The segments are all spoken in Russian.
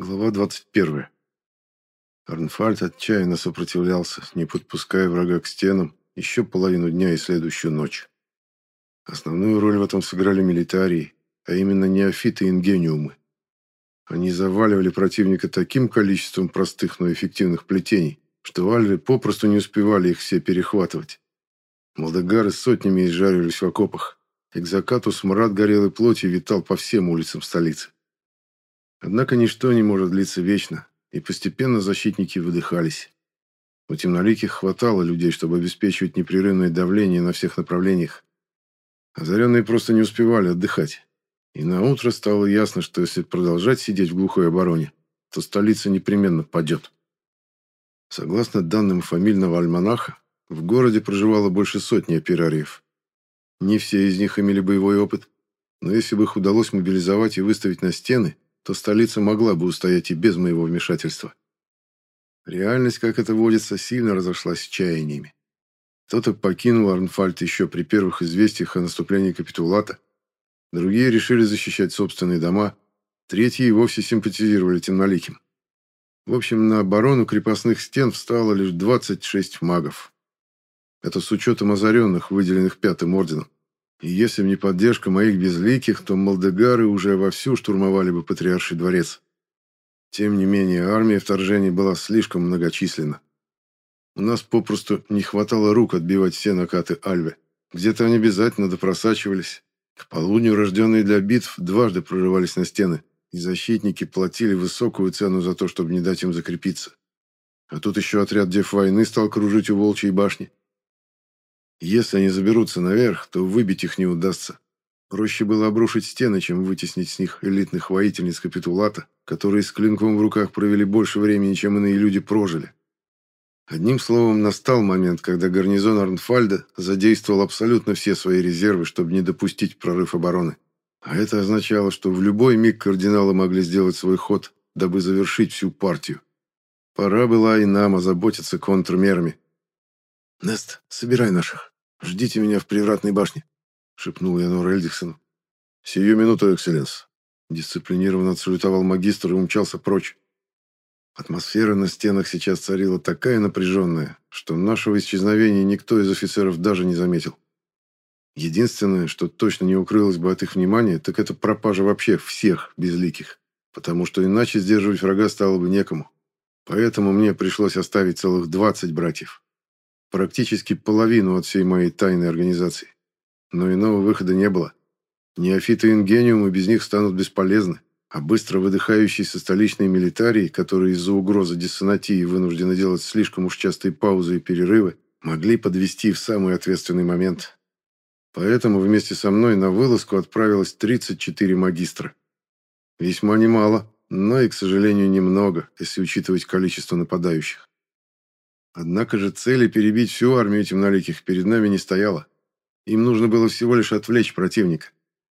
Глава 21. Арнфальд отчаянно сопротивлялся, не подпуская врага к стенам еще половину дня и следующую ночь. Основную роль в этом сыграли милитарии, а именно неофиты и ингениумы. Они заваливали противника таким количеством простых, но эффективных плетений, что альвы попросту не успевали их все перехватывать. Молдогары сотнями изжаривались в окопах, и к закату смрад горелой плоти витал по всем улицам столицы. Однако ничто не может длиться вечно, и постепенно защитники выдыхались. У темноликих хватало людей, чтобы обеспечивать непрерывное давление на всех направлениях. Озаренные просто не успевали отдыхать. И на утро стало ясно, что если продолжать сидеть в глухой обороне, то столица непременно падет. Согласно данным фамильного альманаха, в городе проживало больше сотни операриев. Не все из них имели боевой опыт, но если бы их удалось мобилизовать и выставить на стены – то столица могла бы устоять и без моего вмешательства. Реальность, как это водится, сильно разошлась с чаяниями. Кто-то покинул Арнфальд еще при первых известиях о наступлении капитулата, другие решили защищать собственные дома, третьи и вовсе симпатизировали темноликим. В общем, на оборону крепостных стен встало лишь 26 магов. Это с учетом озаренных, выделенных Пятым Орденом. И если бы не поддержка моих безликих, то молдегары уже вовсю штурмовали бы Патриарший дворец. Тем не менее, армия вторжений была слишком многочисленна. У нас попросту не хватало рук отбивать все накаты Альвы. Где-то они обязательно допросачивались. К полудню рожденные для битв дважды прорывались на стены, и защитники платили высокую цену за то, чтобы не дать им закрепиться. А тут еще отряд дев войны стал кружить у Волчьей башни. Если они заберутся наверх, то выбить их не удастся. Проще было обрушить стены, чем вытеснить с них элитных воительниц капитулата, которые с клинком в руках провели больше времени, чем иные люди прожили. Одним словом, настал момент, когда гарнизон Арнфальда задействовал абсолютно все свои резервы, чтобы не допустить прорыв обороны. А это означало, что в любой миг кардиналы могли сделать свой ход, дабы завершить всю партию. Пора была и нам озаботиться контрмерами. «Нест, собирай наших. Ждите меня в привратной башне», — шепнул я Нор Эльдиксону. «Сию минуту, экселленс». Дисциплинированно отсалютовал магистр и умчался прочь. Атмосфера на стенах сейчас царила такая напряженная, что нашего исчезновения никто из офицеров даже не заметил. Единственное, что точно не укрылось бы от их внимания, так это пропажа вообще всех безликих, потому что иначе сдерживать врага стало бы некому. Поэтому мне пришлось оставить целых 20 братьев. Практически половину от всей моей тайной организации. Но иного выхода не было. Неофиты Ингениумы без них станут бесполезны, а быстро выдыхающиеся столичные милитарии, которые из-за угрозы диссонатии вынуждены делать слишком уж частые паузы и перерывы, могли подвести в самый ответственный момент. Поэтому вместе со мной на вылазку отправилось 34 магистра. Весьма немало, но и, к сожалению, немного, если учитывать количество нападающих. Однако же цели перебить всю армию темноликих перед нами не стояло. Им нужно было всего лишь отвлечь противника,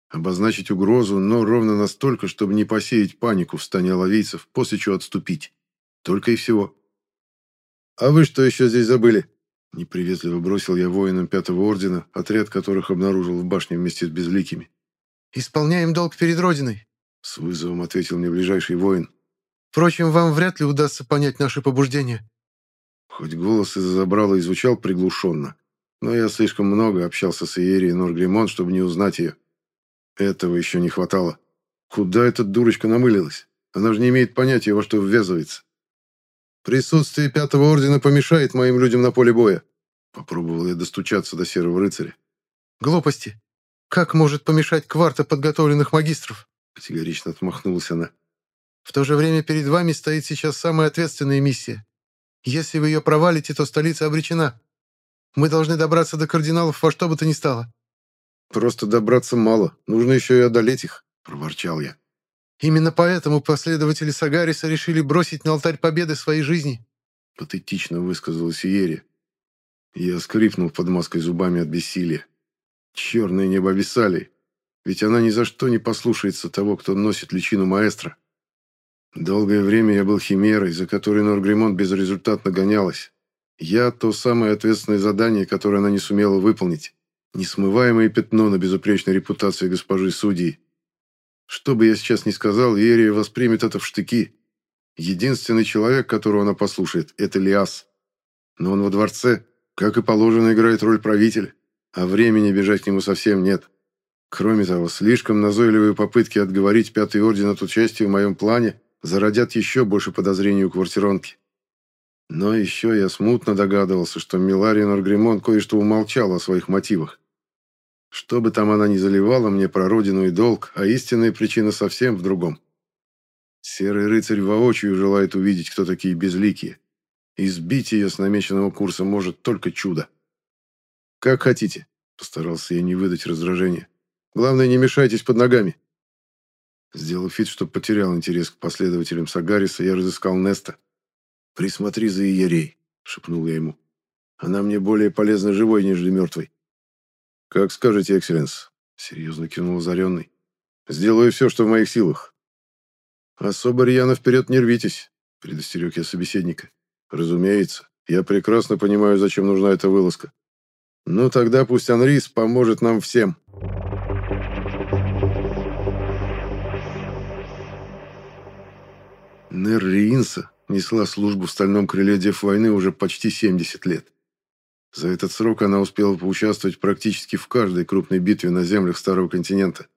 обозначить угрозу, но ровно настолько, чтобы не посеять панику в стане оловийцев, после чего отступить. Только и всего. «А вы что еще здесь забыли?» Неприветливо бросил я воинам Пятого Ордена, отряд которых обнаружил в башне вместе с Безликими. «Исполняем долг перед Родиной», — с вызовом ответил мне ближайший воин. «Впрочем, вам вряд ли удастся понять наши побуждения. Хоть голос из-за забрала и звучал приглушенно, но я слишком много общался с Иерией Норгримон, чтобы не узнать ее. Этого еще не хватало. Куда эта дурочка намылилась? Она же не имеет понятия, во что ввязывается. Присутствие Пятого Ордена помешает моим людям на поле боя. Попробовал я достучаться до Серого Рыцаря. Глупости. Как может помешать кварта подготовленных магистров? Категорично отмахнулась она. В то же время перед вами стоит сейчас самая ответственная миссия если вы ее провалите, то столица обречена. Мы должны добраться до кардиналов во что бы то ни стало». «Просто добраться мало. Нужно еще и одолеть их», — проворчал я. «Именно поэтому последователи Сагариса решили бросить на алтарь победы своей жизни», — патетично высказалась Иерия. Я скрипнул под маской зубами от бессилия. Черное небо Висалии. Ведь она ни за что не послушается того, кто носит личину маэстро. Долгое время я был химерой, за которой Норгримон безрезультатно гонялась. Я — то самое ответственное задание, которое она не сумела выполнить. Несмываемое пятно на безупречной репутации госпожи судьи. Что бы я сейчас ни сказал, Ерия воспримет это в штыки, Единственный человек, которого она послушает, это Лиас. Но он во дворце, как и положено, играет роль правителя, а времени бежать к нему совсем нет. Кроме того, слишком назойливые попытки отговорить Пятый Орден от участия в моем плане зародят еще больше подозрений у квартиронки. Но еще я смутно догадывался, что Милария Норгримон кое-что умолчала о своих мотивах. Что бы там она ни заливала мне про родину и долг, а истинная причина совсем в другом. Серый рыцарь воочию желает увидеть, кто такие безликие. И сбить ее с намеченного курса может только чудо. «Как хотите», — постарался я не выдать раздражения. «Главное, не мешайтесь под ногами». Сделав вид, что потерял интерес к последователям Сагариса, я разыскал Неста. «Присмотри за Иерей», — шепнул я ему. «Она мне более полезна живой, нежели мертвой». «Как скажете, экселленс», — серьезно кивнул озаренный. «Сделаю все, что в моих силах». «Особо рьяно вперед не рвитесь», — предостерег я собеседника. «Разумеется, я прекрасно понимаю, зачем нужна эта вылазка. Ну тогда пусть Анрис поможет нам всем». Нер Риинса несла службу в стальном крыле Дев войны уже почти 70 лет. За этот срок она успела поучаствовать практически в каждой крупной битве на землях Старого континента.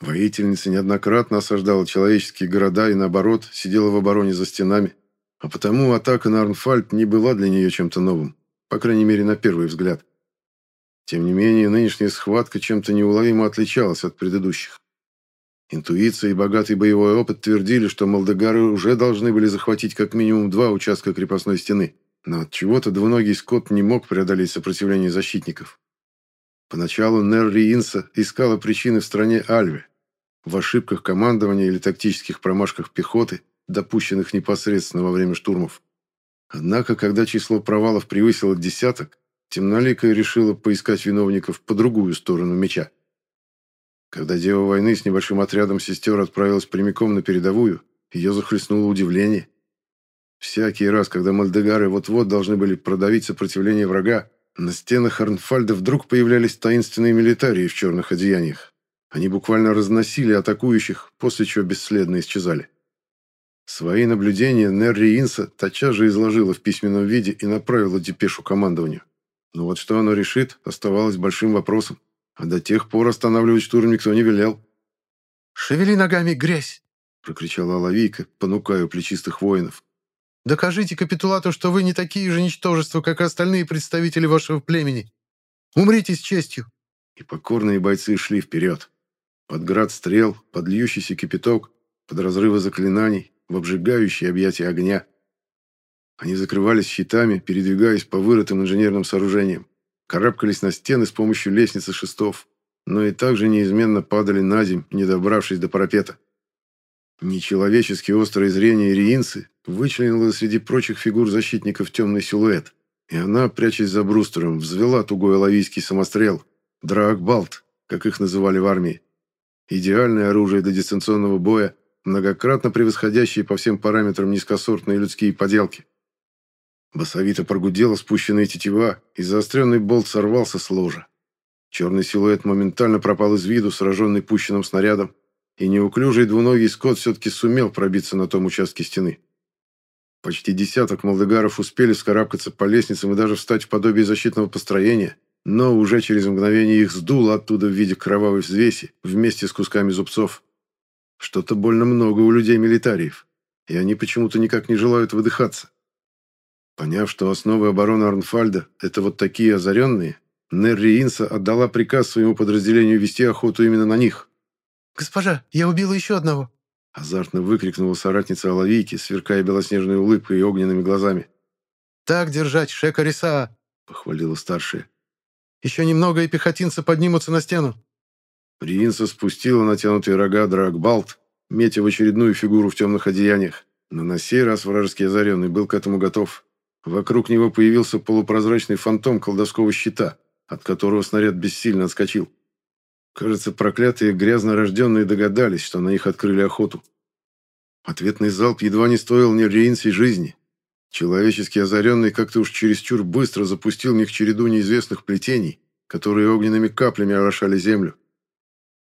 Воительница неоднократно осаждала человеческие города и, наоборот, сидела в обороне за стенами. А потому атака на Арнфальд не была для нее чем-то новым, по крайней мере, на первый взгляд. Тем не менее, нынешняя схватка чем-то неуловимо отличалась от предыдущих. Интуиция и богатый боевой опыт твердили, что молдегары уже должны были захватить как минимум два участка крепостной стены, но от чего-то двуногий скот не мог преодолеть сопротивление защитников. Поначалу Нерри Инса искала причины в стране Альве, в ошибках командования или тактических промашках пехоты, допущенных непосредственно во время штурмов. Однако, когда число провалов превысило десяток, Темноликая решила поискать виновников по другую сторону меча. Когда Дева войны с небольшим отрядом сестер отправилась прямиком на передовую, ее захлестнуло удивление. Всякий раз, когда мальдегары вот-вот должны были продавить сопротивление врага, на стенах Арнфальда вдруг появлялись таинственные милитарии в черных одеяниях. Они буквально разносили атакующих, после чего бесследно исчезали. Свои наблюдения Нерри Инса тотчас же изложила в письменном виде и направила депешу командованию. Но вот что оно решит, оставалось большим вопросом а до тех пор останавливать штурм никто не велел. «Шевели ногами, грязь!» — прокричала Алавийка, понукая плечистых воинов. «Докажите капитулату, что вы не такие же ничтожества, как остальные представители вашего племени. Умрите с честью!» И покорные бойцы шли вперед. Под град стрел, под льющийся кипяток, под разрывы заклинаний, в обжигающие объятия огня. Они закрывались щитами, передвигаясь по вырытым инженерным сооружениям карабкались на стены с помощью лестницы шестов, но и также неизменно падали на земь, не добравшись до парапета. Нечеловечески острое зрение Ириинцы вычленило среди прочих фигур защитников темный силуэт, и она, прячась за брустером, взвела тугой лавийский самострел, драагбалт, как их называли в армии. Идеальное оружие для дистанционного боя, многократно превосходящие по всем параметрам низкосортные людские поделки. Басовито прогудела спущенная тетива, и заостренный болт сорвался с ложа. Черный силуэт моментально пропал из виду, сраженный пущенным снарядом, и неуклюжий двуногий скот все-таки сумел пробиться на том участке стены. Почти десяток молдегаров успели скарабкаться по лестницам и даже встать в подобие защитного построения, но уже через мгновение их сдуло оттуда в виде кровавой взвеси вместе с кусками зубцов. Что-то больно много у людей-милитариев, и они почему-то никак не желают выдыхаться. Поняв, что основы обороны Арнфальда – это вот такие озаренные, Нерри Инса отдала приказ своему подразделению вести охоту именно на них. «Госпожа, я убила еще одного!» Азартно выкрикнула соратница Алавийки, сверкая белоснежной улыбкой и огненными глазами. «Так держать, Шекариса!» – похвалила старшая. «Еще немного, и пехотинцы поднимутся на стену». Риинса спустила натянутые рога Драгбалт, метя в очередную фигуру в темных одеяниях. Но на сей раз вражеский озаренный был к этому готов. Вокруг него появился полупрозрачный фантом колдовского щита, от которого снаряд бессильно отскочил. Кажется, проклятые грязно рожденные догадались, что на них открыли охоту. Ответный залп едва не стоил мне Рейнсей жизни. Человечески озаренный как-то уж чересчур быстро запустил них череду неизвестных плетений, которые огненными каплями орошали землю.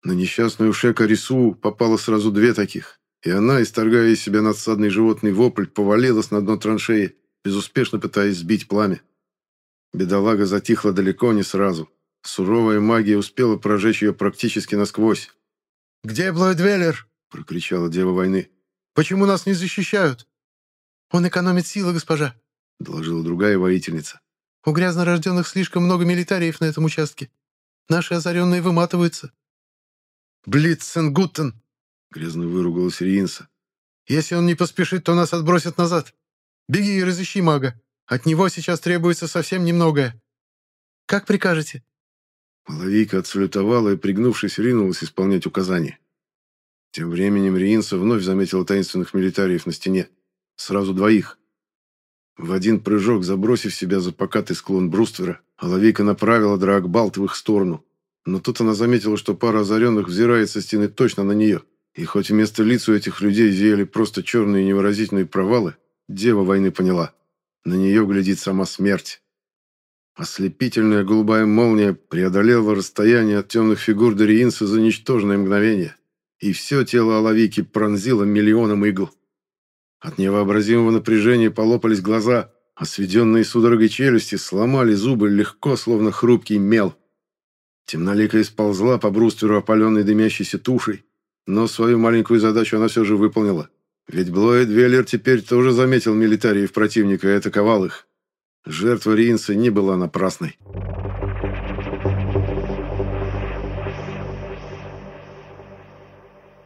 На несчастную Шека Рису попало сразу две таких, и она, исторгая из себя надсадный животный вопль, повалилась на дно траншеи, безуспешно пытаясь сбить пламя. Бедолага затихла далеко не сразу. Суровая магия успела прожечь ее практически насквозь. «Где Блойдвеллер?» — прокричала Дева войны. «Почему нас не защищают?» «Он экономит силы, госпожа», — доложила другая воительница. «У грязнорожденных слишком много милитариев на этом участке. Наши озаренные выматываются». «Блиценгуттен!» — грязно выругалась Риинса. «Если он не поспешит, то нас отбросят назад. Беги и разыщи мага. От него сейчас требуется совсем немногое. Как прикажете?» Половейка отсалютовала и, пригнувшись, ринулась исполнять указания. Тем временем Риинса вновь заметила таинственных милитариев на стене. Сразу двоих. В один прыжок, забросив себя за покатый склон бруствера, Оловейка направила Драгбалт в их сторону. Но тут она заметила, что пара озаренных взирает со стены точно на нее. И хоть вместо лиц у этих людей зияли просто черные невыразительные провалы, дева войны поняла. На нее глядит сама смерть. Ослепительная голубая молния преодолела расстояние от темных фигур Дориинса за ничтожное мгновение, и все тело Оловики пронзило миллионом игл. От невообразимого напряжения полопались глаза, а сведенные судорогой челюсти сломали зубы легко, словно хрупкий мел. Темноликая сползла по брустверу опаленной дымящейся тушей, но свою маленькую задачу она все же выполнила. Ведь Блоэд Веллер теперь тоже заметил милитариев противника и атаковал их. Жертва Ринса не была напрасной.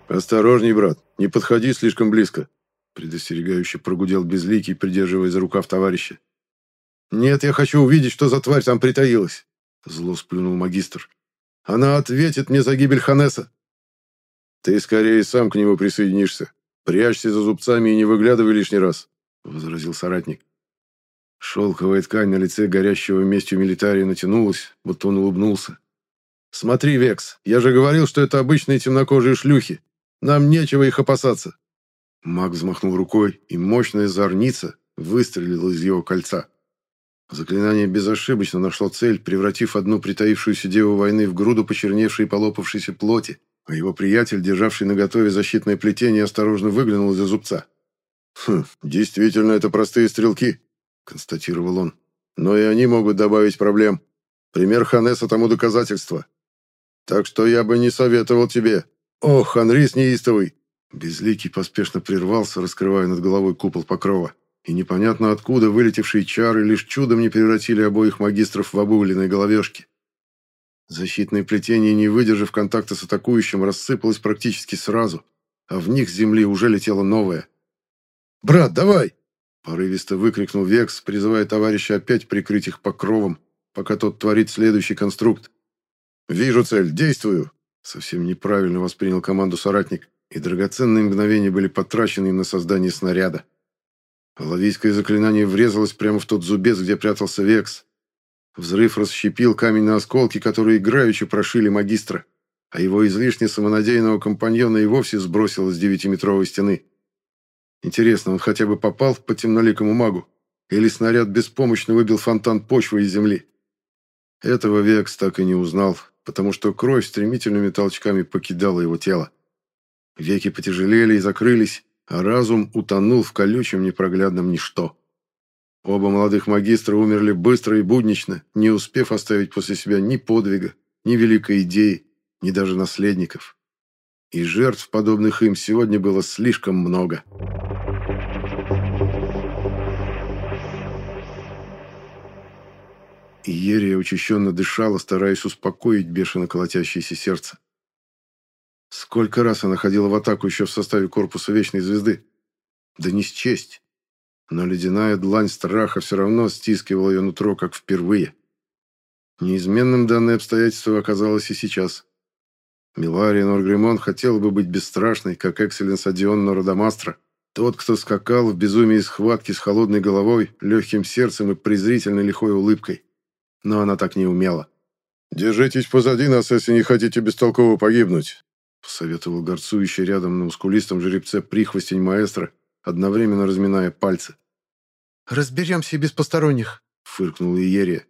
«Осторожней, брат, не подходи слишком близко», предостерегающе прогудел Безликий, придерживая за рукав товарища. «Нет, я хочу увидеть, что за тварь там притаилась», зло сплюнул магистр. «Она ответит мне за гибель Ханеса». «Ты скорее сам к нему присоединишься. Прячься за зубцами и не выглядывай лишний раз», возразил соратник. Шелковая ткань на лице горящего местью милитария натянулась, будто он улыбнулся. «Смотри, Векс, я же говорил, что это обычные темнокожие шлюхи. Нам нечего их опасаться». Маг взмахнул рукой, и мощная зорница выстрелила из его кольца. Заклинание безошибочно нашло цель, превратив одну притаившуюся деву войны в груду почерневшей и полопавшейся плоти, а его приятель, державший наготове защитное плетение, осторожно выглянул из-за зубца. «Хм, действительно, это простые стрелки», констатировал он. «Но и они могут добавить проблем. Пример Ханеса тому доказательство. Так что я бы не советовал тебе. О, Ханрис неистовый!» Безликий поспешно прервался, раскрывая над головой купол покрова. И непонятно откуда вылетевшие чары лишь чудом не превратили обоих магистров в обугленные головешки. Защитное плетение, не выдержав контакта с атакующим, рассыпалось практически сразу, а в них с земли уже летело новое. «Брат, давай!» Порывисто выкрикнул Векс, призывая товарища опять прикрыть их покровом, пока тот творит следующий конструкт. «Вижу цель, действую!» Совсем неправильно воспринял команду соратник, и драгоценные мгновения были потрачены им на создание снаряда. Лавийское заклинание врезалось прямо в тот зубец, где прятался Векс. Взрыв расщепил камень на осколки, которые играючи прошили магистра, а его излишне самонадеянного компаньона и вовсе сбросило с девятиметровой стены. Интересно, он хотя бы попал по темноликому магу? Или снаряд беспомощно выбил фонтан почвы из земли? Этого Векс так и не узнал, потому что кровь стремительными толчками покидала его тело. Веки потяжелели и закрылись, а разум утонул в колючем непроглядном ничто. Оба молодых магистра умерли быстро и буднично, не успев оставить после себя ни подвига, ни великой идеи, ни даже наследников. И жертв, подобных им, сегодня было слишком много. Иерия учащенно дышала, стараясь успокоить бешено колотящееся сердце. Сколько раз она ходила в атаку еще в составе корпуса Вечной Звезды? Да не счесть. Но ледяная длань страха все равно стискивала ее нутро, как впервые. Неизменным данное обстоятельство оказалось и сейчас. Милария Норгримон хотела бы быть бесстрашной, как Экселенс Адион Нородомастро, тот, кто скакал в безумии схватки с холодной головой, легким сердцем и презрительной лихой улыбкой но она так не умела. «Держитесь позади нас, если не хотите бестолково погибнуть», посоветовал горцующий рядом на мускулистом жеребце прихвостень маэстро, одновременно разминая пальцы. «Разберемся без посторонних», — фыркнула Иерия.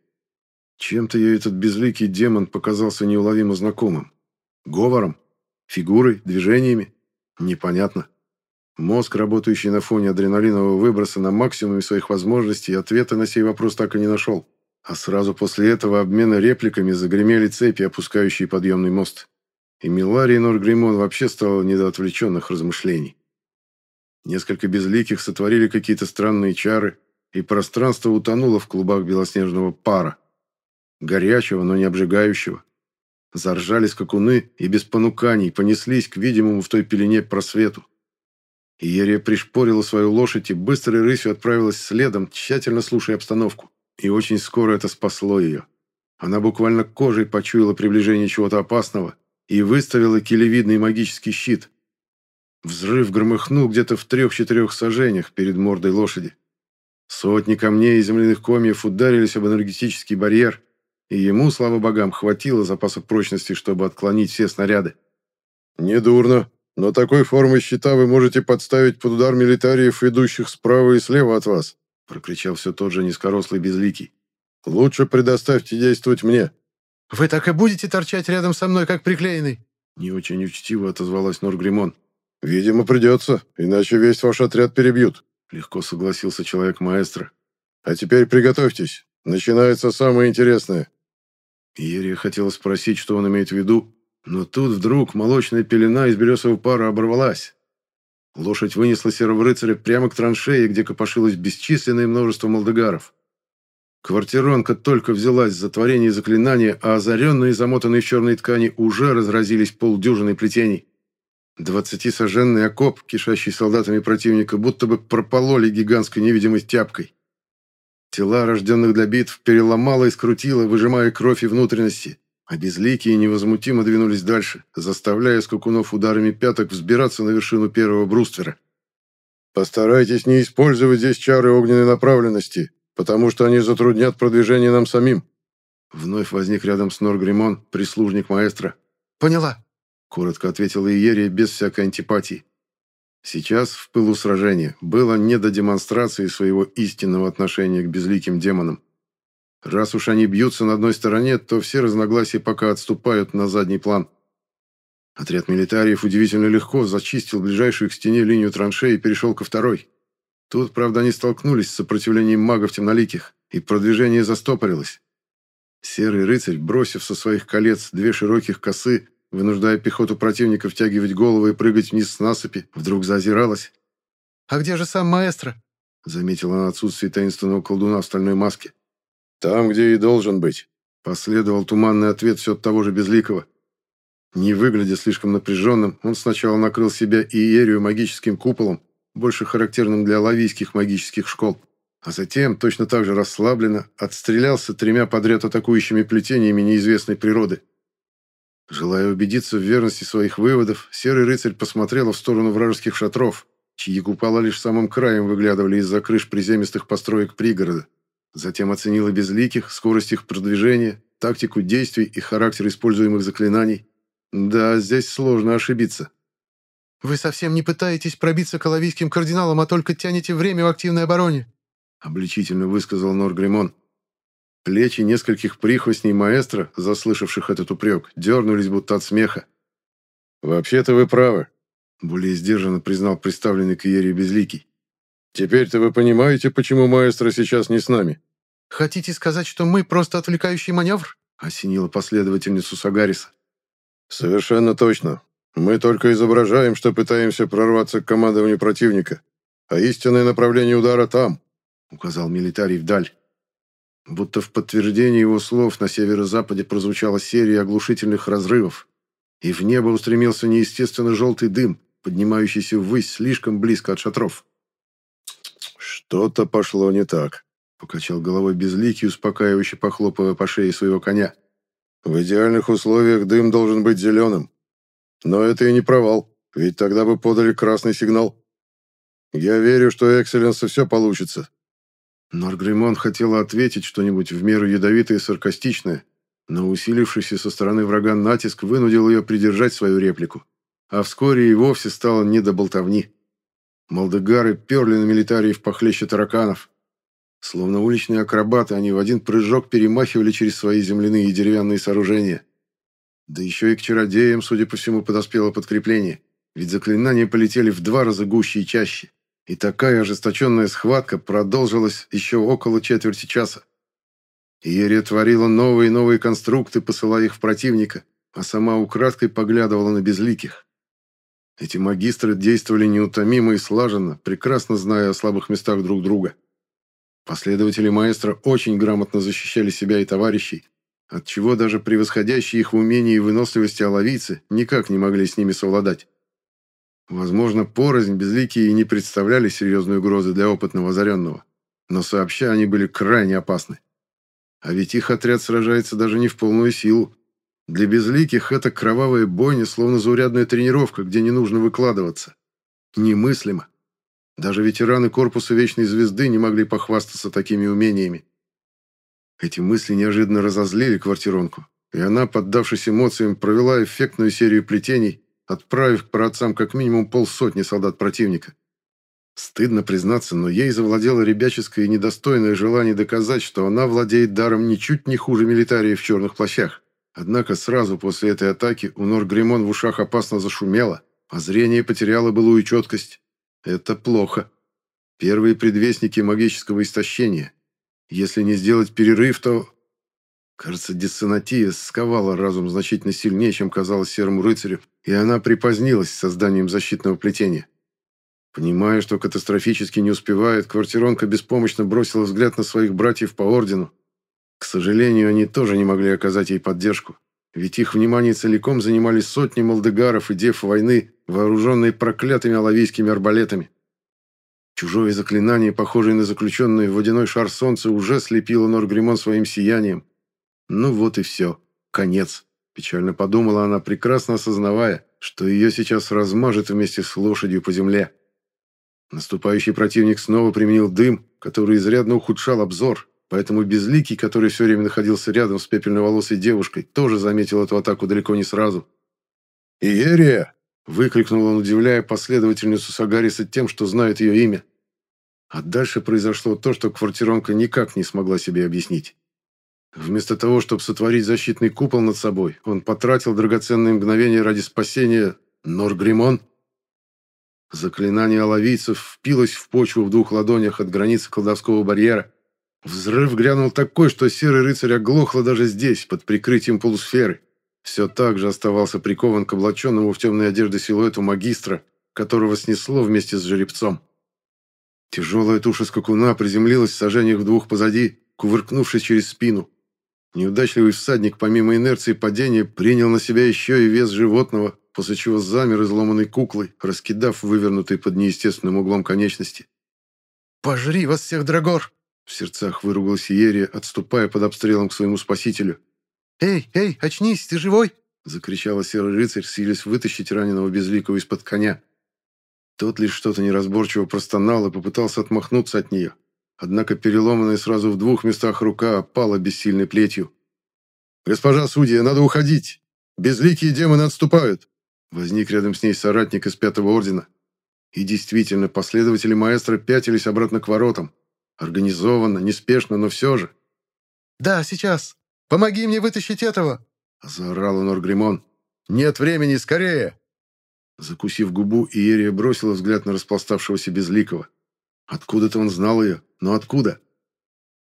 Чем-то ей этот безликий демон показался неуловимо знакомым. Говором? Фигурой? Движениями? Непонятно. Мозг, работающий на фоне адреналинового выброса на максимуме своих возможностей, ответа на сей вопрос так и не нашел. А сразу после этого обмена репликами загремели цепи, опускающие подъемный мост. И Милари и Норгримон вообще стало не до отвлеченных размышлений. Несколько безликих сотворили какие-то странные чары, и пространство утонуло в клубах белоснежного пара. Горячего, но не обжигающего. Заржали скакуны и без понуканий понеслись к видимому в той пелене просвету. Иерия пришпорила свою лошадь и быстрой рысью отправилась следом, тщательно слушая обстановку. И очень скоро это спасло ее. Она буквально кожей почуяла приближение чего-то опасного и выставила килевидный магический щит. Взрыв громыхнул где-то в трех-четырех сажениях перед мордой лошади. Сотни камней и земляных комьев ударились об энергетический барьер, и ему, слава богам, хватило запаса прочности, чтобы отклонить все снаряды. «Недурно», но такой формы щита вы можете подставить под удар милитариев, идущих справа и слева от вас», прокричал все тот же низкорослый безликий. «Лучше предоставьте действовать мне». «Вы так и будете торчать рядом со мной, как приклеенный?» Не очень учтиво отозвалась Норгримон. «Видимо, придется, иначе весь ваш отряд перебьют», легко согласился человек-маэстро. «А теперь приготовьтесь. Начинается самое интересное». Иерия хотела спросить, что он имеет в виду, но тут вдруг молочная пелена из белесого пара оборвалась. Лошадь вынесла серого рыцаря прямо к траншее, где копошилось бесчисленное множество молдегаров. Квартиронка только взялась за творение заклинания, а озаренные, замотанные в черной ткани, уже разразились полдюжиной плетений. Двадцатисоженный окоп, кишащий солдатами противника, будто бы пропололи гигантской невидимой тяпкой. Тела, рожденных для битв, переломало и скрутило, выжимая кровь и внутренности а безликие невозмутимо двинулись дальше, заставляя скакунов ударами пяток взбираться на вершину первого бруствера. «Постарайтесь не использовать здесь чары огненной направленности, потому что они затруднят продвижение нам самим». Вновь возник рядом с Норгримон, прислужник маэстро. «Поняла», — коротко ответила Иерия без всякой антипатии. Сейчас, в пылу сражения, было не до демонстрации своего истинного отношения к безликим демонам. Раз уж они бьются на одной стороне, то все разногласия пока отступают на задний план. Отряд милитариев удивительно легко зачистил ближайшую к стене линию траншеи и перешел ко второй. Тут, правда, они столкнулись с сопротивлением магов темноликих, и продвижение застопорилось. Серый рыцарь, бросив со своих колец две широких косы, вынуждая пехоту противника втягивать головы и прыгать вниз с насыпи, вдруг заозиралась. «А где же сам маэстро?» заметила на отсутствие таинственного колдуна в стальной маске. «Там, где и должен быть», — последовал туманный ответ все от того же Безликого. Не выглядя слишком напряженным, он сначала накрыл себя и Иерию магическим куполом, больше характерным для лавийских магических школ, а затем, точно так же расслабленно, отстрелялся тремя подряд атакующими плетениями неизвестной природы. Желая убедиться в верности своих выводов, Серый Рыцарь посмотрел в сторону вражеских шатров, чьи купола лишь самым краем выглядывали из-за крыш приземистых построек пригорода. Затем оценила безликих, скорость их продвижения, тактику действий и характер используемых заклинаний. Да, здесь сложно ошибиться. «Вы совсем не пытаетесь пробиться к алавийским кардиналам, а только тянете время в активной обороне», обличительно высказал Норгримон. Плечи нескольких прихвостней маэстро, заслышавших этот упрек, дернулись будто от смеха. «Вообще-то вы правы», — более сдержанно признал представленный к Иере Безликий. Теперь-то вы понимаете, почему маэстро сейчас не с нами?» «Хотите сказать, что мы просто отвлекающий маневр?» — осенила последовательницу Сагариса. «Совершенно точно. Мы только изображаем, что пытаемся прорваться к командованию противника, а истинное направление удара там», — указал милитарий вдаль. Будто в подтверждение его слов на северо-западе прозвучала серия оглушительных разрывов, и в небо устремился неестественно желтый дым, поднимающийся ввысь слишком близко от шатров. «Что-то пошло не так», — покачал головой безликий, успокаивающе похлопывая по шее своего коня. «В идеальных условиях дым должен быть зеленым. Но это и не провал, ведь тогда бы подали красный сигнал. Я верю, что Экселленса все получится». Норгримон хотела ответить что-нибудь в меру ядовитое и саркастичное, но усилившийся со стороны врага натиск вынудил ее придержать свою реплику, а вскоре и вовсе стало не до болтовни. Молдегары перли на милитариев похлеще тараканов. Словно уличные акробаты, они в один прыжок перемахивали через свои земляные и деревянные сооружения. Да еще и к чародеям, судя по всему, подоспело подкрепление. ведь заклинания полетели в два раза гуще и чаще. И такая ожесточенная схватка продолжилась еще около четверти часа. Иерия творила новые и новые конструкты, посылая их в противника, а сама украдкой поглядывала на безликих. Эти магистры действовали неутомимо и слаженно, прекрасно зная о слабых местах друг друга. Последователи маэстро очень грамотно защищали себя и товарищей, отчего даже превосходящие их в умении и выносливости оловийцы никак не могли с ними совладать. Возможно, порознь безликие и не представляли серьезной угрозы для опытного озаренного, но сообща они были крайне опасны. А ведь их отряд сражается даже не в полную силу. Для безликих это кровавая бойня, словно заурядная тренировка, где не нужно выкладываться. Немыслимо. Даже ветераны корпуса Вечной Звезды не могли похвастаться такими умениями. Эти мысли неожиданно разозлили квартиронку, и она, поддавшись эмоциям, провела эффектную серию плетений, отправив к праотцам как минимум полсотни солдат противника. Стыдно признаться, но ей завладело ребяческое и недостойное желание доказать, что она владеет даром ничуть не хуже милитарии в черных плащах. Однако сразу после этой атаки у Нор Гримон в ушах опасно зашумело, а зрение потеряло былую четкость. Это плохо. Первые предвестники магического истощения. Если не сделать перерыв, то... Кажется, диссонатия сковала разум значительно сильнее, чем казалось серому рыцарю, и она припозднилась с созданием защитного плетения. Понимая, что катастрофически не успевает, квартиронка беспомощно бросила взгляд на своих братьев по ордену. К сожалению, они тоже не могли оказать ей поддержку, ведь их внимание целиком занимали сотни молдегаров и дев войны, вооруженные проклятыми алавийскими арбалетами. Чужое заклинание, похожее на заключенный в водяной шар солнца, уже слепило Норгримон своим сиянием. Ну вот и все. Конец. Печально подумала она, прекрасно осознавая, что ее сейчас размажет вместе с лошадью по земле. Наступающий противник снова применил дым, который изрядно ухудшал обзор, поэтому Безликий, который все время находился рядом с пепельноволосой девушкой, тоже заметил эту атаку далеко не сразу. «Иерия!» — выкрикнул он, удивляя последовательницу Сагариса тем, что знает ее имя. А дальше произошло то, что квартиронка никак не смогла себе объяснить. Вместо того, чтобы сотворить защитный купол над собой, он потратил драгоценные мгновения ради спасения Норгримон. Заклинание оловийцев впилось в почву в двух ладонях от границы колдовского барьера. Взрыв грянул такой, что серый рыцарь оглохло даже здесь, под прикрытием полусферы. Все так же оставался прикован к облаченному в темной одежды силуэту магистра, которого снесло вместе с жеребцом. Тяжелая туша скакуна приземлилась в сажениях в двух позади, кувыркнувшись через спину. Неудачливый всадник, помимо инерции падения, принял на себя еще и вес животного, после чего замер изломанной куклой, раскидав вывернутые под неестественным углом конечности. «Пожри вас всех, Драгор!» В сердцах выругалась Иерия, отступая под обстрелом к своему спасителю. «Эй, эй, очнись, ты живой?» Закричала серый рыцарь, силясь вытащить раненого безликого из-под коня. Тот лишь что-то неразборчиво простонал и попытался отмахнуться от нее. Однако переломанная сразу в двух местах рука опала бессильной плетью. «Госпожа судья, надо уходить! Безликие демоны отступают!» Возник рядом с ней соратник из Пятого Ордена. И действительно, последователи маэстро пятились обратно к воротам. Организованно, неспешно, но все же. «Да, сейчас. Помоги мне вытащить этого!» Заорал он Оргримон. «Нет времени, скорее!» Закусив губу, Иерия бросила взгляд на распластавшегося безликого. Откуда-то он знал ее, но откуда?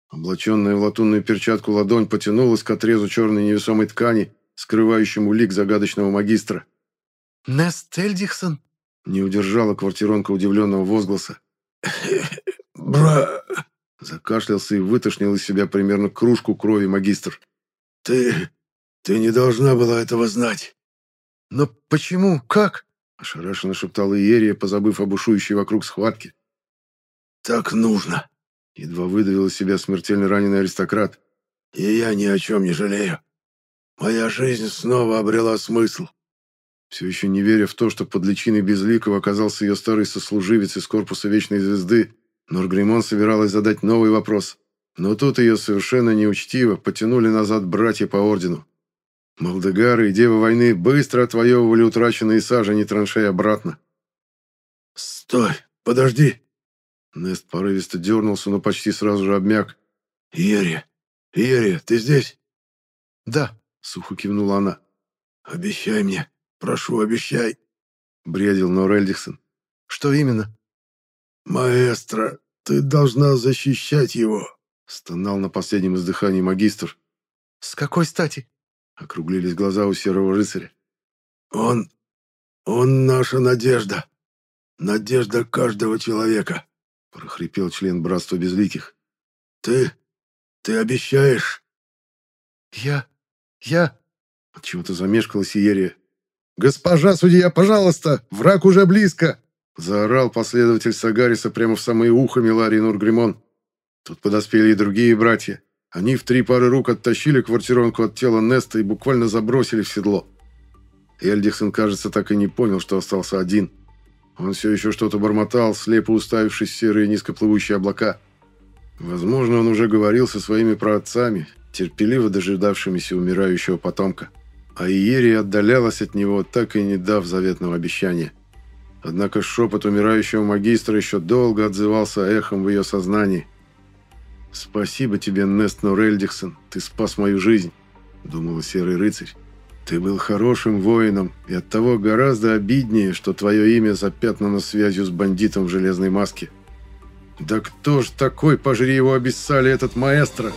Облаченная в латунную перчатку ладонь потянулась к отрезу черной невесомой ткани, скрывающему лик загадочного магистра. «Нест Эльдихсон?» Не удержала квартиронка удивленного возгласа. «Бра...» Закашлялся и вытошнил из себя примерно кружку крови магистр. «Ты... ты не должна была этого знать». «Но почему? Как?» Ошарашенно шептала Иерия, позабыв об ушующей вокруг схватке. «Так нужно», — едва выдавил из себя смертельно раненый аристократ. «И я ни о чем не жалею. Моя жизнь снова обрела смысл». Все еще не веря в то, что под личиной Безликого оказался ее старый сослуживец из корпуса Вечной Звезды, Норгримон собиралась задать новый вопрос. Но тут ее совершенно неучтиво потянули назад братья по ордену. Молдегары и Девы войны быстро отвоевывали утраченные сажени траншей обратно. «Стой! Подожди!» Нест порывисто дернулся, но почти сразу же обмяк. «Иерия! Иерия, ты здесь?» «Да», — сухо кивнула она. «Обещай мне, прошу, обещай!» бредил Норельдиксон. «Что именно?» «Маэстро, ты должна защищать его», — стонал на последнем издыхании магистр. «С какой стати?» — округлились глаза у серого рыцаря. «Он... он наша надежда. Надежда каждого человека», — прохрипел член Братства Безликих. «Ты... ты обещаешь?» «Я... я...» Отчего-то замешкалась Иерия. «Госпожа судья, пожалуйста! Враг уже близко!» Заорал последователь Сагариса прямо в самое ухо Миларии Нургримон. Тут подоспели и другие братья. Они в три пары рук оттащили квартиронку от тела Неста и буквально забросили в седло. Эльдихсон, кажется, так и не понял, что остался один. Он все еще что-то бормотал, слепо уставившись в серые низкоплывущие облака. Возможно, он уже говорил со своими праотцами, терпеливо дожидавшимися умирающего потомка. А Иерия отдалялась от него, так и не дав заветного обещания. Однако шепот умирающего магистра еще долго отзывался эхом в ее сознании. «Спасибо тебе, Нест Норельдиксон, ты спас мою жизнь», — думал серый рыцарь. «Ты был хорошим воином, и оттого гораздо обиднее, что твое имя запятнано связью с бандитом в железной маске». «Да кто ж такой, пожри его обессали, этот маэстро?»